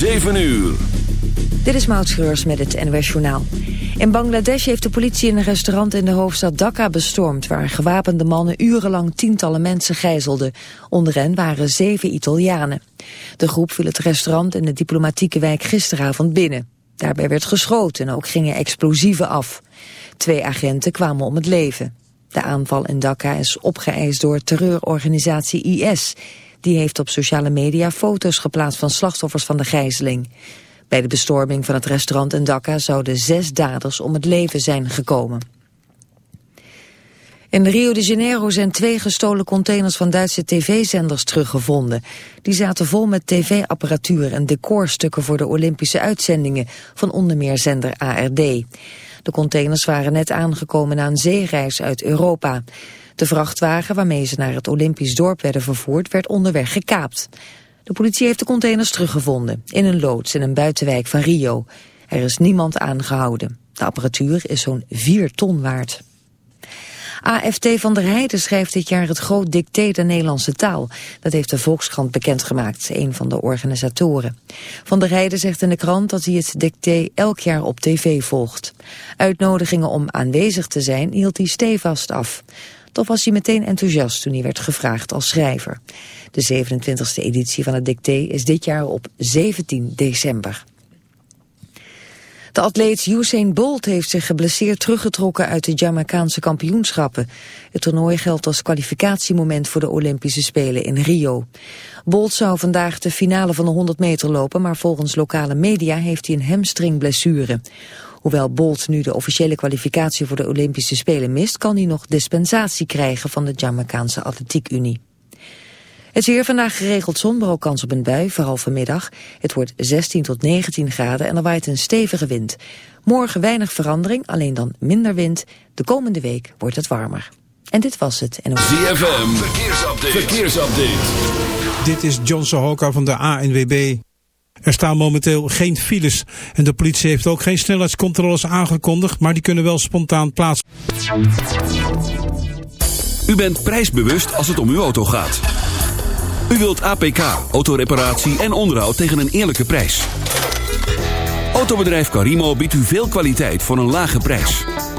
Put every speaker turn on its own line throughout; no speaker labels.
7 uur.
Dit is Maud Schreurs met het NOS Journaal. In Bangladesh heeft de politie een restaurant in de hoofdstad Dhaka bestormd... waar gewapende mannen urenlang tientallen mensen gijzelden. Onder hen waren zeven Italianen. De groep viel het restaurant in de diplomatieke wijk gisteravond binnen. Daarbij werd geschoten en ook gingen explosieven af. Twee agenten kwamen om het leven. De aanval in Dhaka is opgeëist door terreurorganisatie IS... Die heeft op sociale media foto's geplaatst van slachtoffers van de gijzeling. Bij de bestorming van het restaurant in Dhaka zouden zes daders om het leven zijn gekomen. In Rio de Janeiro zijn twee gestolen containers van Duitse tv-zenders teruggevonden. Die zaten vol met tv-apparatuur en decorstukken voor de Olympische uitzendingen van onder meer zender ARD. De containers waren net aangekomen na een zeereis uit Europa. De vrachtwagen waarmee ze naar het Olympisch dorp werden vervoerd werd onderweg gekaapt. De politie heeft de containers teruggevonden in een loods in een buitenwijk van Rio. Er is niemand aangehouden. De apparatuur is zo'n 4 ton waard. AFT van der Heijden schrijft dit jaar het groot dicté de Nederlandse taal. Dat heeft de Volkskrant bekendgemaakt, een van de organisatoren. Van der Heijden zegt in de krant dat hij het dicté elk jaar op tv volgt. Uitnodigingen om aanwezig te zijn hield hij stevast af. Toch was hij meteen enthousiast toen hij werd gevraagd als schrijver. De 27e editie van het dicté is dit jaar op 17 december. De atleet Usain Bolt heeft zich geblesseerd teruggetrokken uit de Jamaicaanse kampioenschappen. Het toernooi geldt als kwalificatiemoment voor de Olympische Spelen in Rio. Bolt zou vandaag de finale van de 100 meter lopen, maar volgens lokale media heeft hij een hamstringblessure. Hoewel Bolt nu de officiële kwalificatie voor de Olympische Spelen mist... kan hij nog dispensatie krijgen van de Jamaicaanse Atletiek Unie. Het weer vandaag geregeld zon, maar ook kans op een bui, vooral vanmiddag. Het wordt 16 tot 19 graden en er waait een stevige wind. Morgen weinig verandering, alleen dan minder wind. De komende week wordt het warmer. En dit was het. En
ZFM, verkeersupdate. verkeersupdate.
Dit is John Sohoka van de ANWB. Er staan momenteel geen files en de politie heeft ook geen snelheidscontroles aangekondigd, maar die kunnen wel spontaan plaats.
U bent prijsbewust als het om uw auto gaat. U wilt APK, autoreparatie en onderhoud tegen een eerlijke prijs. Autobedrijf Carimo biedt u veel kwaliteit voor een lage prijs.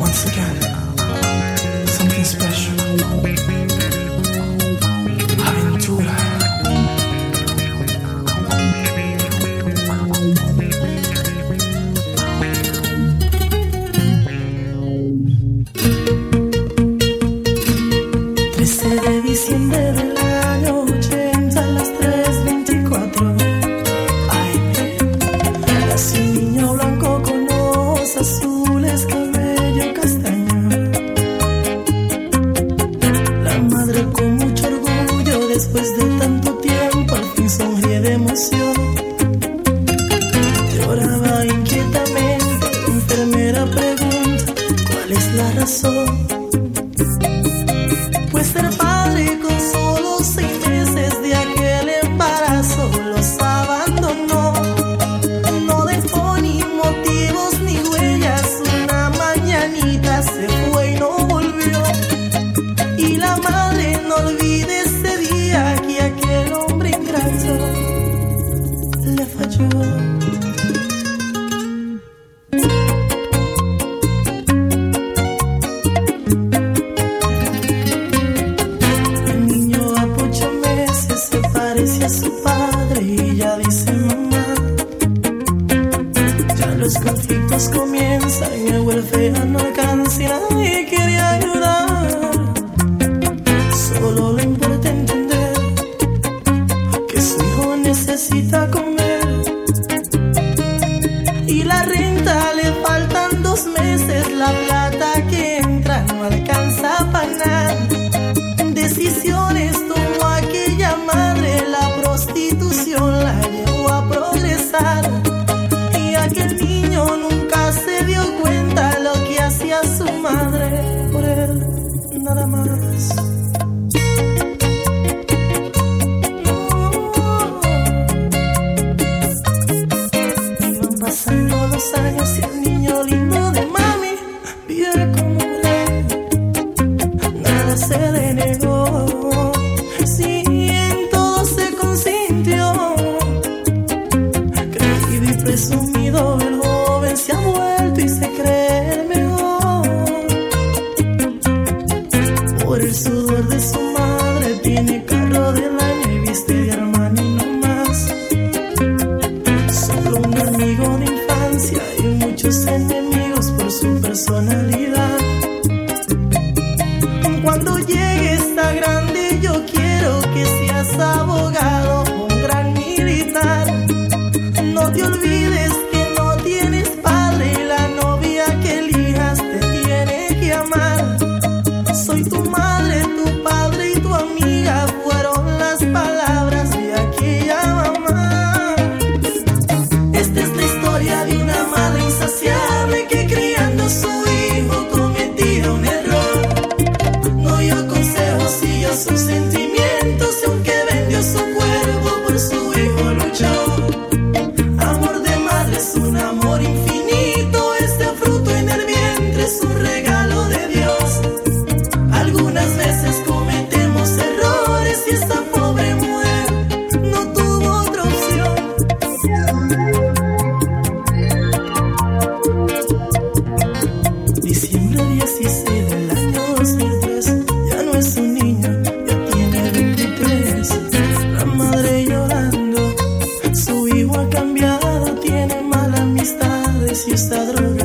Once again, um, something special. si esta
droga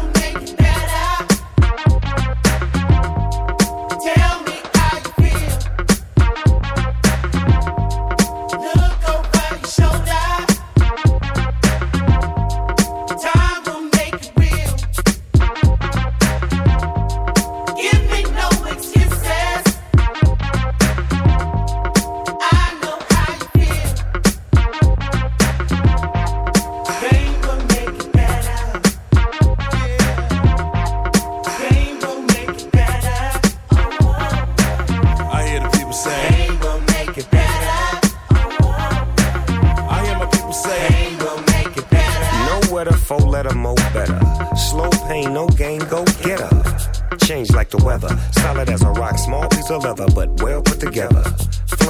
Four letter mo better. Slow pain, no gain, go get her. Change like the weather, solid as a rock, small piece of leather, but well put together.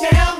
down.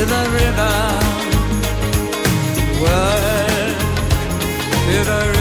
to the river. Word to the
river.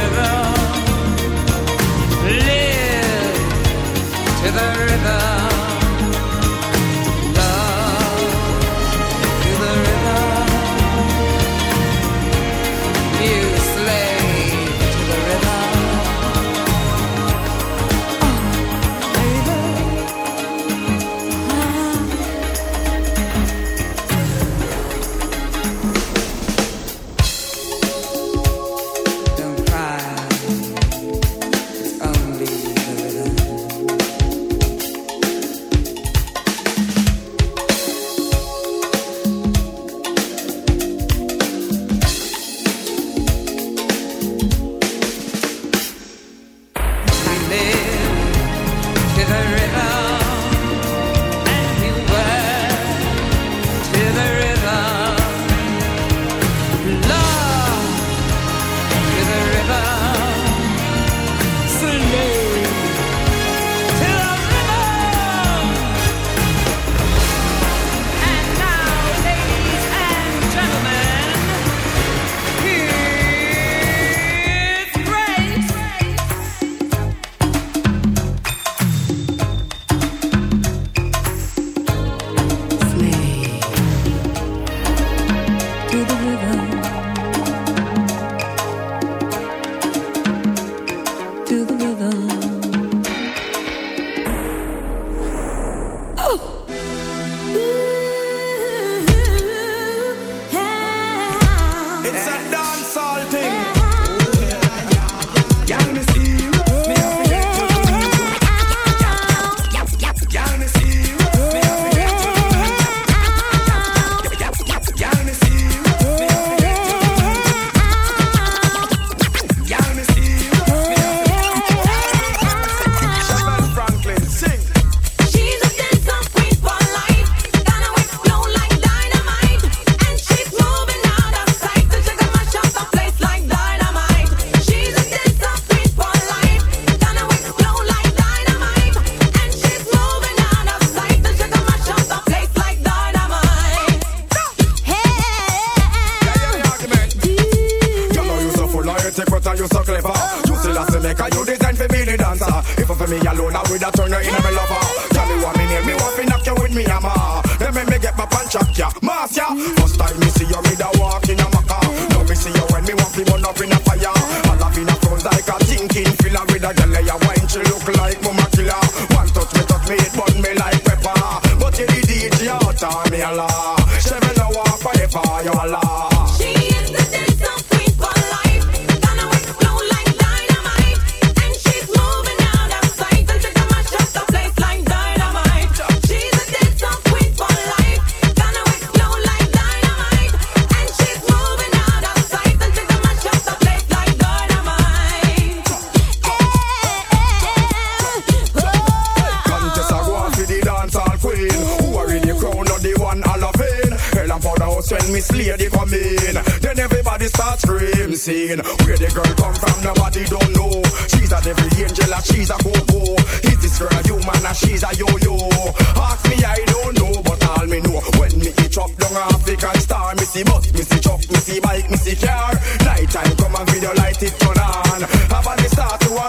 musical star. Me see bus, me see truck, me see bike, me see car. Night time come and video light it turn on. Have a start to a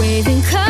waving colors